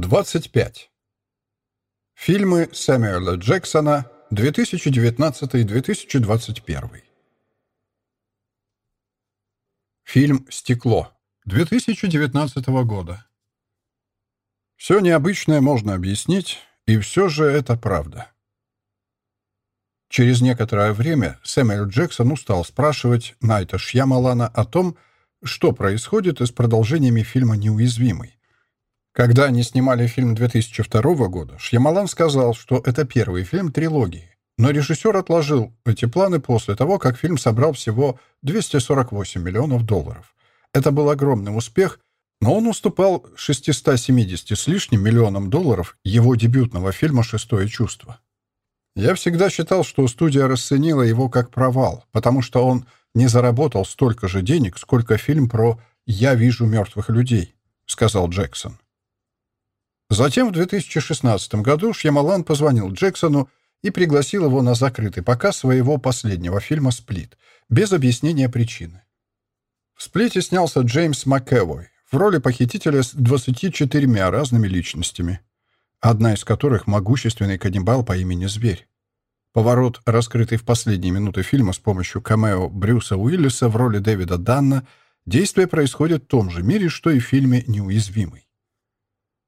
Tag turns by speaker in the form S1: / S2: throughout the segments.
S1: 25. Фильмы Сэмюэла Джексона 2019-2021. Фильм «Стекло» 2019 года. Все необычное можно объяснить, и все же это правда. Через некоторое время Сэмюэл Джексон устал спрашивать Найта Шьямалана о том, что происходит с продолжениями фильма «Неуязвимый». Когда они снимали фильм 2002 года, Шьямалан сказал, что это первый фильм трилогии. Но режиссер отложил эти планы после того, как фильм собрал всего 248 миллионов долларов. Это был огромный успех, но он уступал 670 с лишним миллионам долларов его дебютного фильма «Шестое чувство». Я всегда считал, что студия расценила его как провал, потому что он не заработал столько же денег, сколько фильм про «Я вижу мертвых людей», — сказал Джексон. Затем в 2016 году Шьямалан позвонил Джексону и пригласил его на закрытый показ своего последнего фильма «Сплит», без объяснения причины. В «Сплите» снялся Джеймс МакЭвой в роли похитителя с 24 разными личностями, одна из которых — могущественный каннибал по имени Зверь. Поворот, раскрытый в последние минуты фильма с помощью камео Брюса Уиллиса в роли Дэвида Данна, действие происходит в том же мире, что и в фильме «Неуязвимый».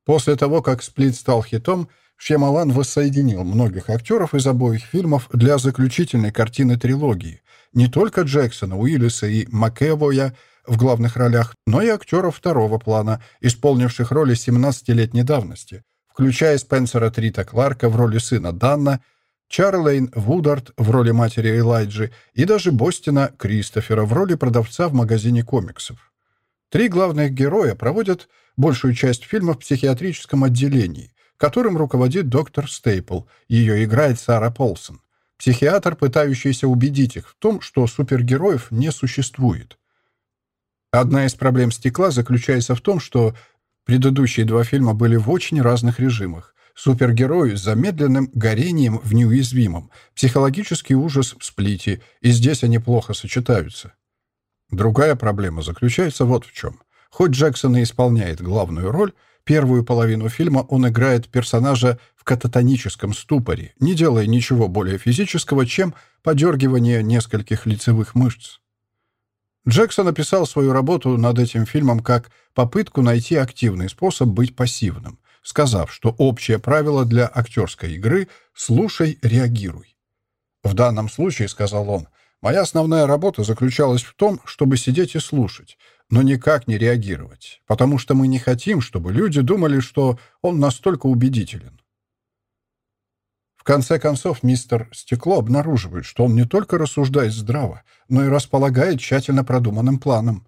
S1: После того, как «Сплит» стал хитом, Шьямалан воссоединил многих актеров из обоих фильмов для заключительной картины трилогии. Не только Джексона, Уиллиса и Макэвоя в главных ролях, но и актеров второго плана, исполнивших роли 17-летней давности, включая Спенсера Трита Кларка в роли сына Данна, Чарлейн Вудард в роли матери Элайджи и даже Бостина Кристофера в роли продавца в магазине комиксов. Три главных героя проводят большую часть фильма в психиатрическом отделении, которым руководит доктор Стейпл. Ее играет Сара Полсон. Психиатр, пытающийся убедить их в том, что супергероев не существует. Одна из проблем «Стекла» заключается в том, что предыдущие два фильма были в очень разных режимах. Супергерои с замедленным горением в неуязвимом, психологический ужас в сплите, и здесь они плохо сочетаются. Другая проблема заключается вот в чем. Хоть Джексон и исполняет главную роль, первую половину фильма он играет персонажа в кататоническом ступоре, не делая ничего более физического, чем подергивание нескольких лицевых мышц. Джексон описал свою работу над этим фильмом как попытку найти активный способ быть пассивным, сказав, что общее правило для актерской игры — «слушай, реагируй». В данном случае, сказал он, Моя основная работа заключалась в том, чтобы сидеть и слушать, но никак не реагировать, потому что мы не хотим, чтобы люди думали, что он настолько убедителен. В конце концов, мистер Стекло обнаруживает, что он не только рассуждает здраво, но и располагает тщательно продуманным планом.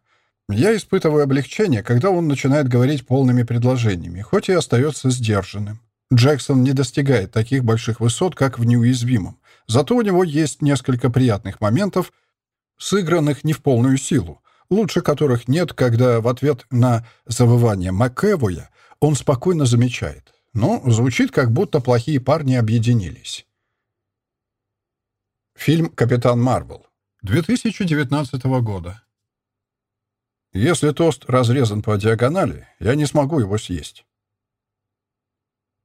S1: Я испытываю облегчение, когда он начинает говорить полными предложениями, хоть и остается сдержанным. Джексон не достигает таких больших высот, как в «Неуязвимом», зато у него есть несколько приятных моментов, сыгранных не в полную силу, лучше которых нет, когда в ответ на завывание Макэвоя он спокойно замечает. Ну, звучит, как будто плохие парни объединились. Фильм «Капитан Марвел» 2019 года. Если тост разрезан по диагонали, я не смогу его съесть.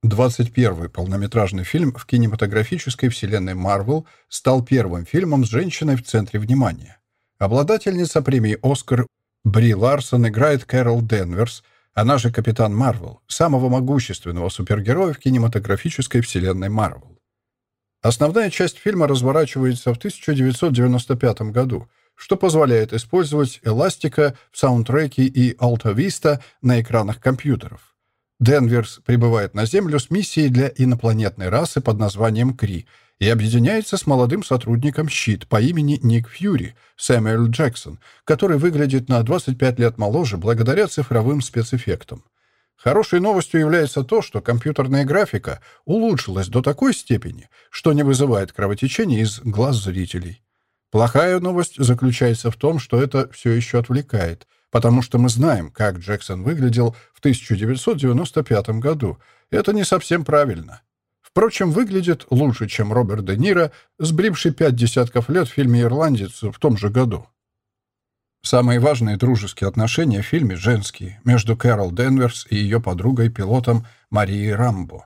S1: 21-й полнометражный фильм в кинематографической вселенной Марвел стал первым фильмом с женщиной в центре внимания. Обладательница премии «Оскар» Бри Ларсон играет Кэрол Денверс, она же Капитан Марвел, самого могущественного супергероя в кинематографической вселенной Марвел. Основная часть фильма разворачивается в 1995 году, что позволяет использовать эластика в саундтреке и Vista на экранах компьютеров. Денверс прибывает на Землю с миссией для инопланетной расы под названием Кри — и объединяется с молодым сотрудником «Щит» по имени Ник Фьюри, Сэмюэл Джексон, который выглядит на 25 лет моложе благодаря цифровым спецэффектам. Хорошей новостью является то, что компьютерная графика улучшилась до такой степени, что не вызывает кровотечения из глаз зрителей. Плохая новость заключается в том, что это все еще отвлекает, потому что мы знаем, как Джексон выглядел в 1995 году. Это не совсем правильно. Впрочем, выглядит лучше, чем Роберт Де Ниро, сбривший пять десятков лет в фильме «Ирландец» в том же году. Самые важные дружеские отношения в фильме женские, между Кэрол Денверс и ее подругой-пилотом Марией Рамбо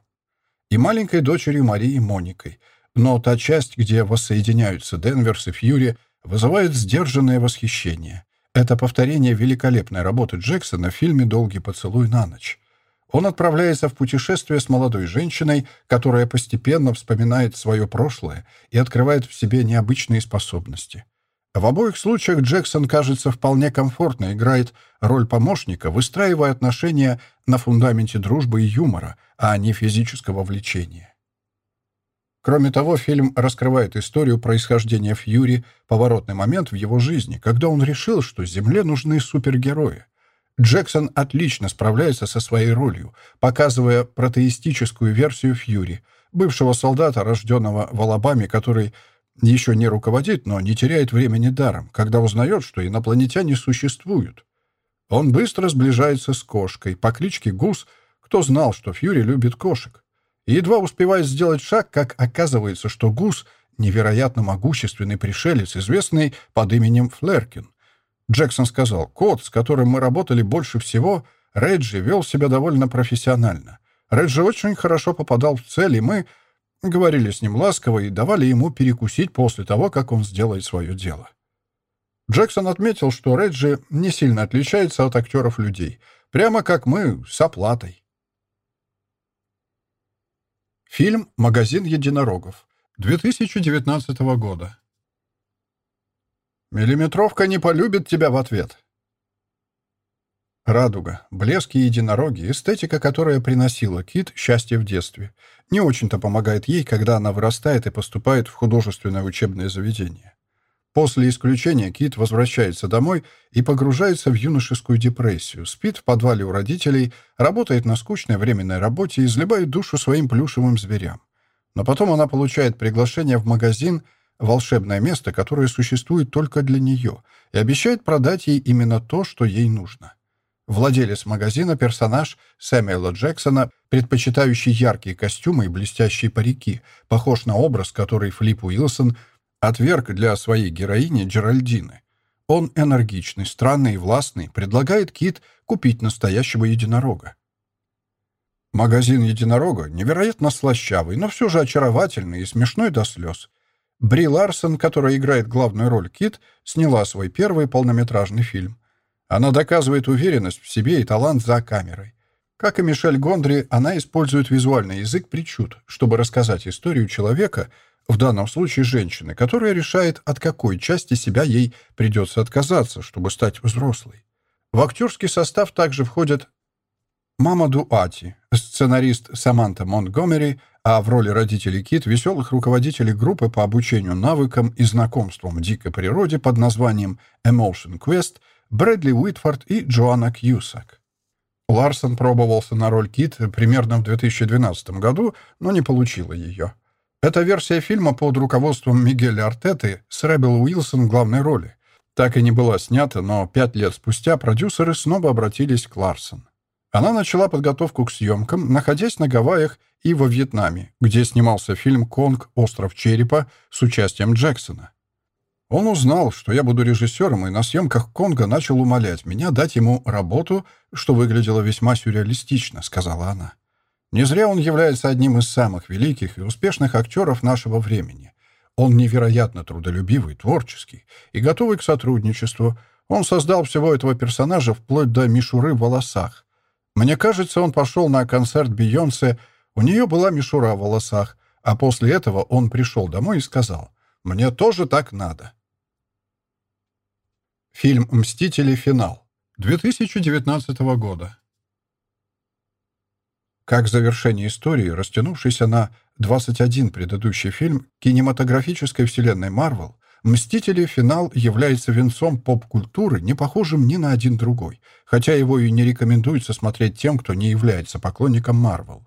S1: и маленькой дочерью Марии Моникой. Но та часть, где воссоединяются Денверс и Фьюри, вызывает сдержанное восхищение. Это повторение великолепной работы Джексона в фильме «Долгий поцелуй на ночь». Он отправляется в путешествие с молодой женщиной, которая постепенно вспоминает свое прошлое и открывает в себе необычные способности. В обоих случаях Джексон, кажется, вполне комфортно играет роль помощника, выстраивая отношения на фундаменте дружбы и юмора, а не физического влечения. Кроме того, фильм раскрывает историю происхождения Фьюри, поворотный момент в его жизни, когда он решил, что Земле нужны супергерои. Джексон отлично справляется со своей ролью, показывая протеистическую версию Фьюри, бывшего солдата, рожденного в Алабаме, который еще не руководит, но не теряет времени даром, когда узнает, что инопланетяне существуют. Он быстро сближается с кошкой по кличке Гус, кто знал, что Фьюри любит кошек. Едва успевает сделать шаг, как оказывается, что Гус — невероятно могущественный пришелец, известный под именем Флеркин. Джексон сказал, кот, с которым мы работали больше всего, Реджи, вел себя довольно профессионально. Реджи очень хорошо попадал в цель, и мы говорили с ним ласково и давали ему перекусить после того, как он сделает свое дело. Джексон отметил, что Реджи не сильно отличается от актеров людей, прямо как мы, с оплатой. Фильм «Магазин единорогов» 2019 года. Миллиметровка не полюбит тебя в ответ. Радуга, блески и единороги, эстетика, которая приносила Кит счастье в детстве, не очень-то помогает ей, когда она вырастает и поступает в художественное учебное заведение. После исключения Кит возвращается домой и погружается в юношескую депрессию, спит в подвале у родителей, работает на скучной временной работе и изливает душу своим плюшевым зверям. Но потом она получает приглашение в магазин – волшебное место, которое существует только для нее, и обещает продать ей именно то, что ей нужно. Владелец магазина — персонаж Сэмюэла Джексона, предпочитающий яркие костюмы и блестящие парики, похож на образ, который Флип Уилсон отверг для своей героини Джеральдины. Он энергичный, странный и властный, предлагает Кит купить настоящего единорога. Магазин единорога невероятно слащавый, но все же очаровательный и смешной до слез. Бри Ларсон, которая играет главную роль Кит, сняла свой первый полнометражный фильм. Она доказывает уверенность в себе и талант за камерой. Как и Мишель Гондри, она использует визуальный язык причуд, чтобы рассказать историю человека, в данном случае женщины, которая решает, от какой части себя ей придется отказаться, чтобы стать взрослой. В актерский состав также входят Мама Дуати, сценарист Саманта Монтгомери, а в роли родителей Кит веселых руководителей группы по обучению навыкам и знакомствам в дикой природе под названием Emotion Quest Брэдли Уитфорд и Джоанна Кьюсак. Ларсон пробовался на роль Кит примерно в 2012 году, но не получила ее. Эта версия фильма под руководством Мигеля Артеты с Ребел Уилсон в главной роли. Так и не была снята, но пять лет спустя продюсеры снова обратились к Ларсон. Она начала подготовку к съемкам, находясь на Гавайях и во Вьетнаме, где снимался фильм «Конг. Остров черепа» с участием Джексона. Он узнал, что я буду режиссером, и на съемках «Конга» начал умолять меня дать ему работу, что выглядело весьма сюрреалистично, сказала она. Не зря он является одним из самых великих и успешных актеров нашего времени. Он невероятно трудолюбивый, творческий и готовый к сотрудничеству. Он создал всего этого персонажа вплоть до мишуры в волосах. Мне кажется, он пошел на концерт Бейонсе, у нее была мишура в волосах, а после этого он пришел домой и сказал, «Мне тоже так надо». Фильм «Мстители. Финал» 2019 года. Как завершение истории, растянувшейся на 21 предыдущий фильм кинематографической вселенной Марвел, «Мстители. Финал» является венцом поп-культуры, не похожим ни на один другой, хотя его и не рекомендуется смотреть тем, кто не является поклонником Марвел.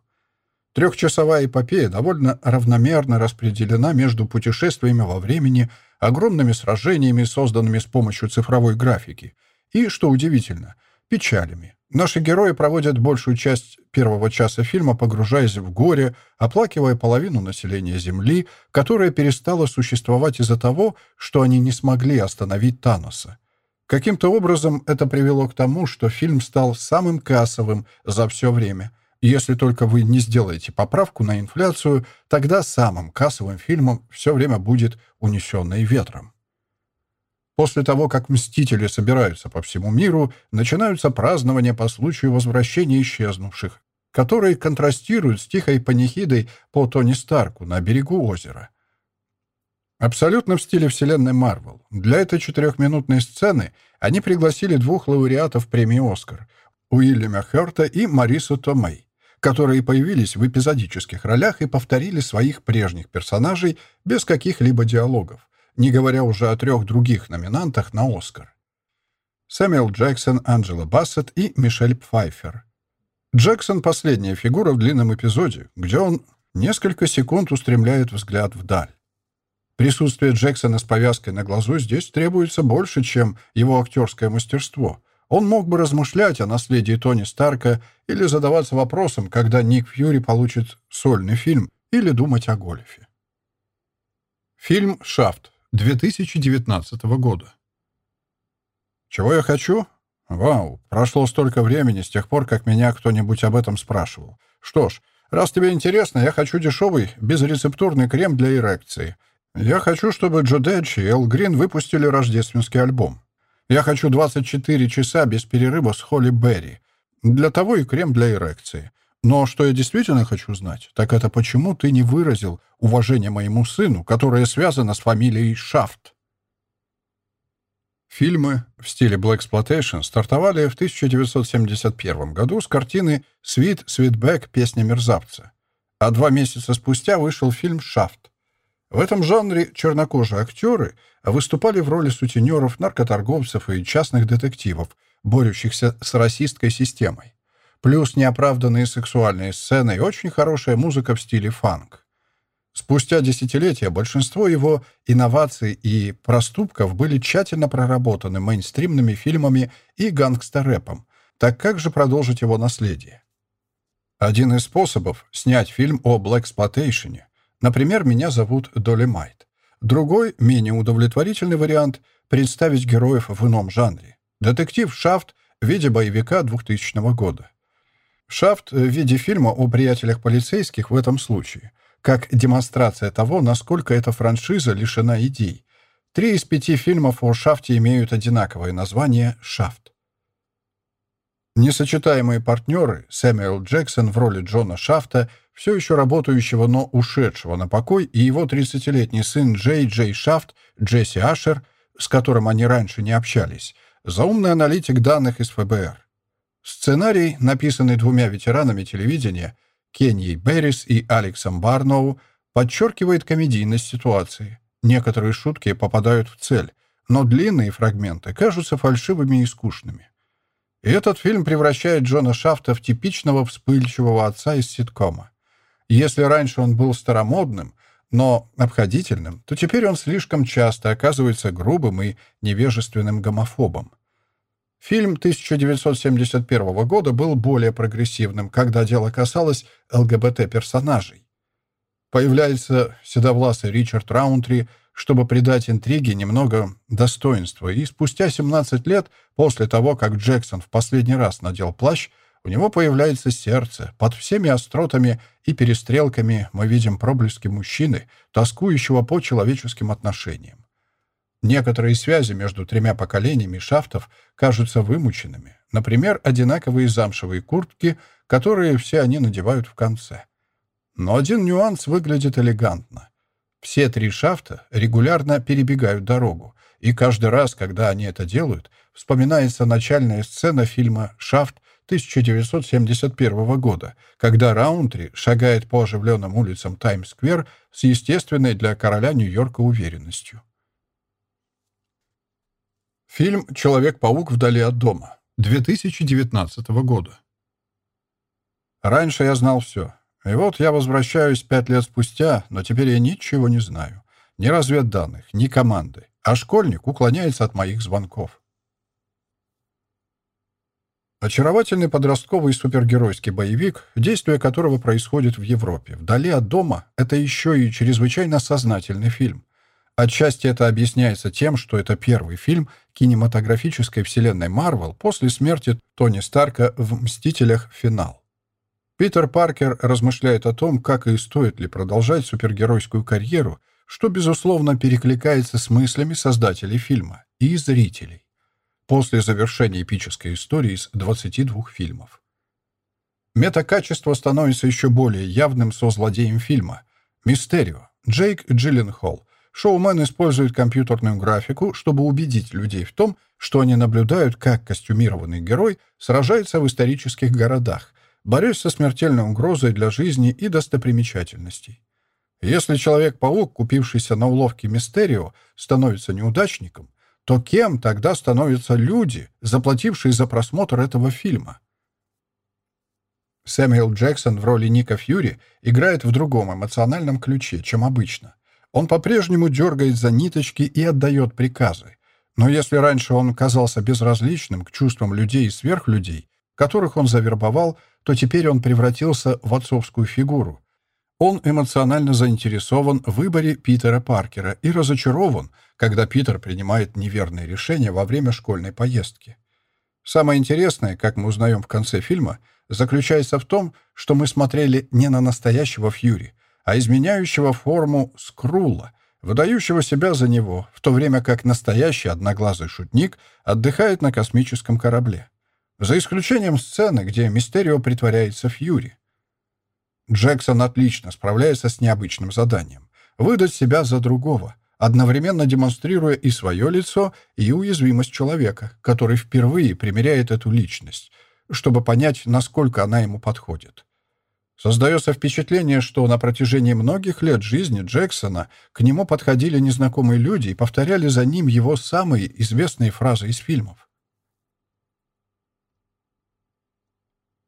S1: Трехчасовая эпопея довольно равномерно распределена между путешествиями во времени, огромными сражениями, созданными с помощью цифровой графики, и, что удивительно, печалями. Наши герои проводят большую часть первого часа фильма, погружаясь в горе, оплакивая половину населения Земли, которая перестала существовать из-за того, что они не смогли остановить Таноса. Каким-то образом это привело к тому, что фильм стал самым кассовым за все время. если только вы не сделаете поправку на инфляцию, тогда самым кассовым фильмом все время будет «Унесенный ветром». После того, как «Мстители» собираются по всему миру, начинаются празднования по случаю возвращения исчезнувших, которые контрастируют с тихой панихидой по Тони Старку на берегу озера. Абсолютно в стиле вселенной Марвел. Для этой четырехминутной сцены они пригласили двух лауреатов премии «Оскар» — Уильяма Хёрта и Марису Томей, которые появились в эпизодических ролях и повторили своих прежних персонажей без каких-либо диалогов, не говоря уже о трех других номинантах на «Оскар». Сэмюэл Джексон, Анджела Бассет и Мишель Пфайфер. Джексон — последняя фигура в длинном эпизоде, где он несколько секунд устремляет взгляд вдаль. Присутствие Джексона с повязкой на глазу здесь требуется больше, чем его актерское мастерство. Он мог бы размышлять о наследии Тони Старка или задаваться вопросом, когда Ник Фьюри получит сольный фильм, или думать о гольфе. Фильм «Шафт» 2019 года. Чего я хочу? Вау, прошло столько времени с тех пор, как меня кто-нибудь об этом спрашивал. Что ж, раз тебе интересно, я хочу дешевый, безрецептурный крем для эрекции. Я хочу, чтобы Джо Дэдж и Эл Грин выпустили рождественский альбом. Я хочу 24 часа без перерыва с Холли Берри. Для того и крем для эрекции. Но что я действительно хочу знать, так это почему ты не выразил уважение моему сыну, которое связано с фамилией Шафт. Фильмы в стиле Black Exploitation стартовали в 1971 году с картины «Свит Свитбэк. Песня мерзавца». А два месяца спустя вышел фильм «Шафт», в этом жанре чернокожие актеры выступали в роли сутенеров, наркоторговцев и частных детективов, борющихся с расистской системой. Плюс неоправданные сексуальные сцены и очень хорошая музыка в стиле фанк. Спустя десятилетия большинство его инноваций и проступков были тщательно проработаны мейнстримными фильмами и гангстер-рэпом. Так как же продолжить его наследие? Один из способов — снять фильм о блэксплотейшене, Например, меня зовут Долемайт. Другой, менее удовлетворительный вариант — представить героев в ином жанре. Детектив «Шафт» в виде боевика 2000 года. «Шафт» в виде фильма о приятелях полицейских в этом случае, как демонстрация того, насколько эта франшиза лишена идей. Три из пяти фильмов о «Шафте» имеют одинаковое название «Шафт». Несочетаемые партнеры Сэмюэл Джексон в роли Джона Шафта — все еще работающего, но ушедшего на покой, и его 30-летний сын Джей Джей Шафт, Джесси Ашер, с которым они раньше не общались, заумный аналитик данных из ФБР. Сценарий, написанный двумя ветеранами телевидения, Кеньей Беррис и Алексом Барноу, подчеркивает комедийность ситуации. Некоторые шутки попадают в цель, но длинные фрагменты кажутся фальшивыми и скучными. И этот фильм превращает Джона Шафта в типичного вспыльчивого отца из ситкома. Если раньше он был старомодным, но обходительным, то теперь он слишком часто оказывается грубым и невежественным гомофобом. Фильм 1971 года был более прогрессивным, когда дело касалось ЛГБТ-персонажей. Появляется седовласый Ричард Раунтри, чтобы придать интриге немного достоинства, и спустя 17 лет после того, как Джексон в последний раз надел плащ, у него появляется сердце. Под всеми остротами и перестрелками мы видим проблески мужчины, тоскующего по человеческим отношениям. Некоторые связи между тремя поколениями шафтов кажутся вымученными. Например, одинаковые замшевые куртки, которые все они надевают в конце. Но один нюанс выглядит элегантно. Все три шафта регулярно перебегают дорогу, и каждый раз, когда они это делают, вспоминается начальная сцена фильма «Шафт» 1971 года, когда Раунтри шагает по оживленным улицам Таймс-сквер с естественной для короля Нью-Йорка уверенностью. Фильм «Человек-паук вдали от дома» 2019 года. Раньше я знал все. И вот я возвращаюсь пять лет спустя, но теперь я ничего не знаю. Ни разведданных, ни команды. А школьник уклоняется от моих звонков. Очаровательный подростковый супергеройский боевик, действие которого происходит в Европе, вдали от дома, это еще и чрезвычайно сознательный фильм. Отчасти это объясняется тем, что это первый фильм кинематографической вселенной Марвел после смерти Тони Старка в «Мстителях. Финал». Питер Паркер размышляет о том, как и стоит ли продолжать супергеройскую карьеру, что, безусловно, перекликается с мыслями создателей фильма и зрителей после завершения эпической истории из 22 фильмов. Метакачество становится еще более явным со злодеем фильма. Мистерио. Джейк Джилленхол. Шоумен использует компьютерную графику, чтобы убедить людей в том, что они наблюдают, как костюмированный герой сражается в исторических городах, борясь со смертельной угрозой для жизни и достопримечательностей. Если Человек-паук, купившийся на уловке Мистерио, становится неудачником, то кем тогда становятся люди, заплатившие за просмотр этого фильма? Сэмюэл Джексон в роли Ника Фьюри играет в другом эмоциональном ключе, чем обычно. Он по-прежнему дергает за ниточки и отдает приказы. Но если раньше он казался безразличным к чувствам людей и сверхлюдей, которых он завербовал, то теперь он превратился в отцовскую фигуру. Он эмоционально заинтересован в выборе Питера Паркера и разочарован, когда Питер принимает неверные решения во время школьной поездки. Самое интересное, как мы узнаем в конце фильма, заключается в том, что мы смотрели не на настоящего Фьюри, а изменяющего форму Скрула, выдающего себя за него, в то время как настоящий одноглазый шутник отдыхает на космическом корабле. За исключением сцены, где Мистерио притворяется Фьюри. Джексон отлично справляется с необычным заданием — выдать себя за другого, одновременно демонстрируя и свое лицо, и уязвимость человека, который впервые примеряет эту личность, чтобы понять, насколько она ему подходит. Создается впечатление, что на протяжении многих лет жизни Джексона к нему подходили незнакомые люди и повторяли за ним его самые известные фразы из фильмов.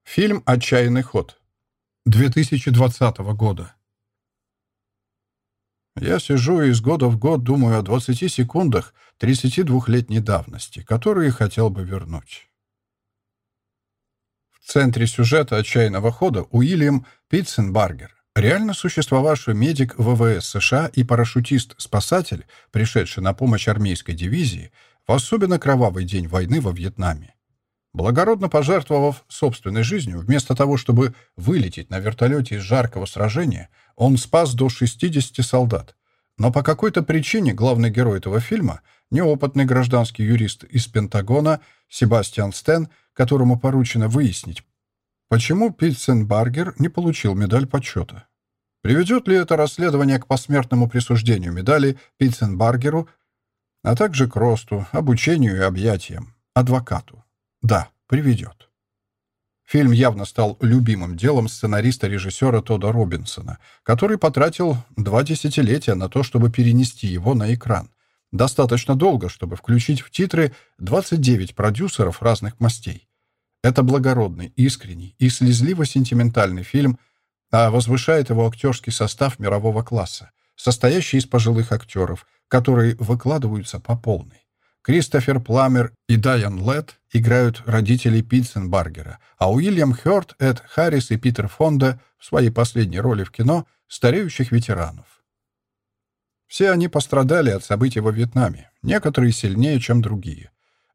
S1: Фильм «Отчаянный ход» 2020 года. Я сижу и из года в год думаю о 20 секундах 32-летней давности, которые хотел бы вернуть. В центре сюжета «Отчаянного хода» Уильям Питценбаргер, реально существовавший медик ВВС США и парашютист-спасатель, пришедший на помощь армейской дивизии в особенно кровавый день войны во Вьетнаме. Благородно пожертвовав собственной жизнью, вместо того, чтобы вылететь на вертолете из жаркого сражения, он спас до 60 солдат. Но по какой-то причине главный герой этого фильма, неопытный гражданский юрист из Пентагона Себастьян Стен, которому поручено выяснить, почему Питценбаргер не получил медаль почета. Приведет ли это расследование к посмертному присуждению медали Питценбаргеру, а также к росту, обучению и объятиям, адвокату? Да, приведет. Фильм явно стал любимым делом сценариста-режиссера Тода Робинсона, который потратил два десятилетия на то, чтобы перенести его на экран. Достаточно долго, чтобы включить в титры 29 продюсеров разных мастей. Это благородный, искренний и слезливо-сентиментальный фильм, а возвышает его актерский состав мирового класса, состоящий из пожилых актеров, которые выкладываются по полной. Кристофер Пламер и Дайан Летт играют родителей Питценбаргера, а Уильям Хёрт, Эд Харрис и Питер Фонда в своей последней роли в кино стареющих ветеранов. Все они пострадали от событий во Вьетнаме, некоторые сильнее, чем другие.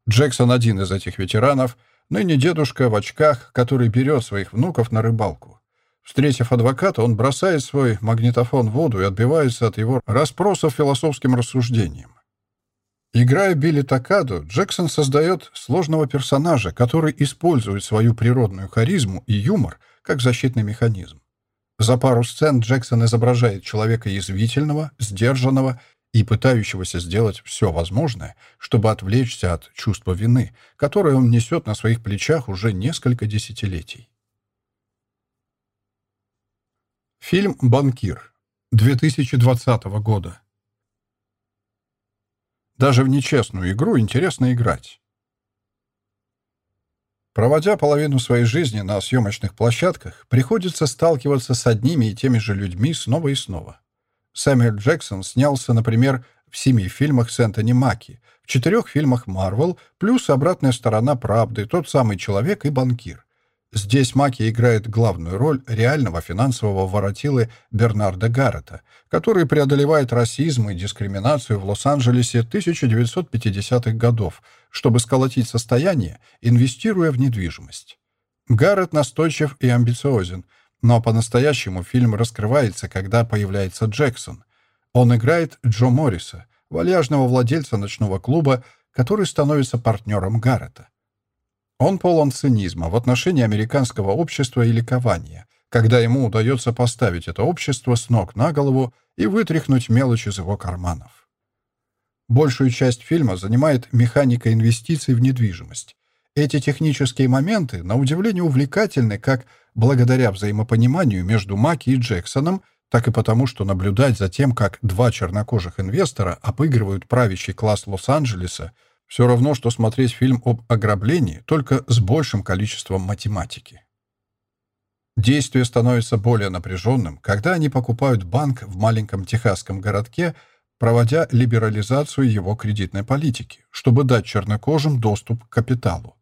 S1: Джексон один из этих ветеранов, ныне дедушка в очках, который берет своих внуков на рыбалку. Встретив адвоката, он бросает свой магнитофон в воду и отбивается от его расспросов философским рассуждением. Играя Билли Такаду, Джексон создает сложного персонажа, который использует свою природную харизму и юмор как защитный механизм. За пару сцен Джексон изображает человека язвительного, сдержанного и пытающегося сделать все возможное, чтобы отвлечься от чувства вины, которое он несет на своих плечах уже несколько десятилетий. Фильм «Банкир» 2020 года. Даже в нечестную игру интересно играть. Проводя половину своей жизни на съемочных площадках, приходится сталкиваться с одними и теми же людьми снова и снова. Сэмюэл Джексон снялся, например, в семи фильмах с Энтони Маки, в четырех фильмах Марвел, плюс «Обратная сторона правды», «Тот самый человек» и «Банкир». Здесь Маки играет главную роль реального финансового воротилы Бернарда Гаррета, который преодолевает расизм и дискриминацию в Лос-Анджелесе 1950-х годов, чтобы сколотить состояние, инвестируя в недвижимость. Гаррет настойчив и амбициозен, но по-настоящему фильм раскрывается, когда появляется Джексон. Он играет Джо Морриса, вальяжного владельца ночного клуба, который становится партнером Гаррета. Он полон цинизма в отношении американского общества и ликования, когда ему удается поставить это общество с ног на голову и вытряхнуть мелочь из его карманов. Большую часть фильма занимает механика инвестиций в недвижимость. Эти технические моменты, на удивление, увлекательны как благодаря взаимопониманию между Маки и Джексоном, так и потому, что наблюдать за тем, как два чернокожих инвестора обыгрывают правящий класс Лос-Анджелеса, все равно, что смотреть фильм об ограблении, только с большим количеством математики. Действие становится более напряженным, когда они покупают банк в маленьком техасском городке, проводя либерализацию его кредитной политики, чтобы дать чернокожим доступ к капиталу.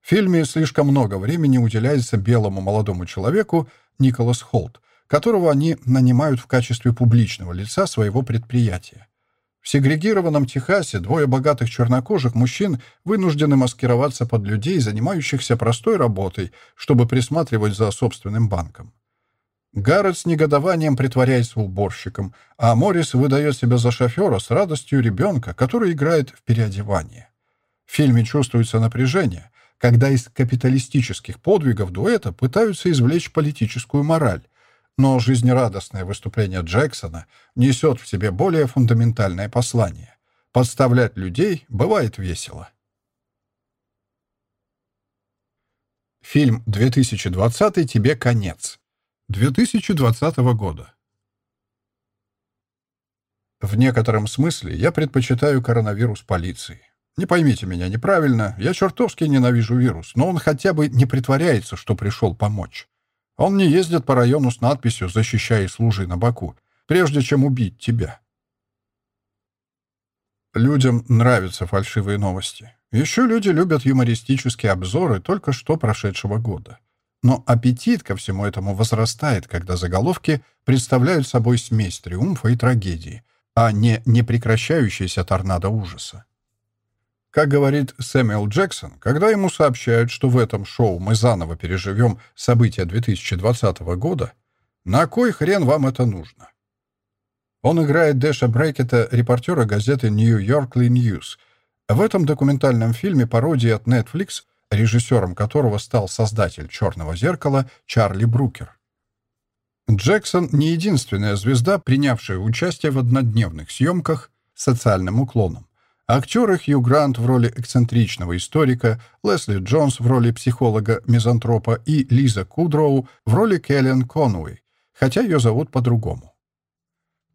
S1: В фильме слишком много времени уделяется белому молодому человеку Николас Холт, которого они нанимают в качестве публичного лица своего предприятия. В сегрегированном Техасе двое богатых чернокожих мужчин вынуждены маскироваться под людей, занимающихся простой работой, чтобы присматривать за собственным банком. Гаррет с негодованием притворяется уборщиком, а Моррис выдает себя за шофера с радостью ребенка, который играет в переодевание. В фильме чувствуется напряжение, когда из капиталистических подвигов дуэта пытаются извлечь политическую мораль, но жизнерадостное выступление Джексона несет в себе более фундаментальное послание. Подставлять людей бывает весело. Фильм 2020 «Тебе конец». 2020 года. В некотором смысле я предпочитаю коронавирус полиции. Не поймите меня неправильно, я чертовски ненавижу вирус, но он хотя бы не притворяется, что пришел помочь. Он не ездит по району с надписью «Защищай с лужей на боку», прежде чем убить тебя. Людям нравятся фальшивые новости. Еще люди любят юмористические обзоры только что прошедшего года. Но аппетит ко всему этому возрастает, когда заголовки представляют собой смесь триумфа и трагедии, а не непрекращающийся торнадо ужаса. Как говорит Сэмюэл Джексон, когда ему сообщают, что в этом шоу мы заново переживем события 2020 года, на кой хрен вам это нужно? Он играет Дэша Брекета, репортера газеты New Yorkly News. В этом документальном фильме пародии от Netflix, режиссером которого стал создатель «Черного зеркала» Чарли Брукер. Джексон не единственная звезда, принявшая участие в однодневных съемках социальным уклоном. Актеры Хью Грант в роли эксцентричного историка, Лесли Джонс в роли психолога-мизантропа и Лиза Кудроу в роли Келлен Конуэй, хотя ее зовут по-другому.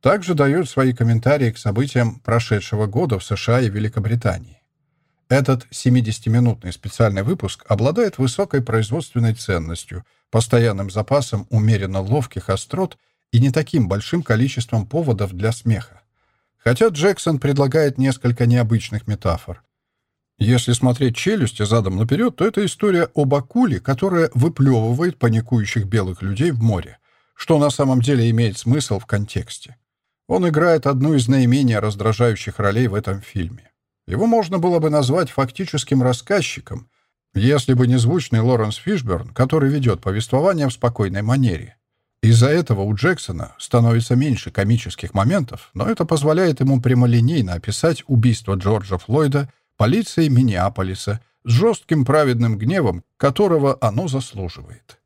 S1: Также дают свои комментарии к событиям прошедшего года в США и Великобритании. Этот 70-минутный специальный выпуск обладает высокой производственной ценностью, постоянным запасом умеренно ловких острот и не таким большим количеством поводов для смеха. Хотя Джексон предлагает несколько необычных метафор. Если смотреть челюсти задом наперед, то это история об акуле, которая выплевывает паникующих белых людей в море, что на самом деле имеет смысл в контексте. Он играет одну из наименее раздражающих ролей в этом фильме. Его можно было бы назвать фактическим рассказчиком, если бы не звучный Лоренс Фишберн, который ведет повествование в спокойной манере. Из-за этого у Джексона становится меньше комических моментов, но это позволяет ему прямолинейно описать убийство Джорджа Флойда полицией Миннеаполиса с жестким праведным гневом, которого оно заслуживает.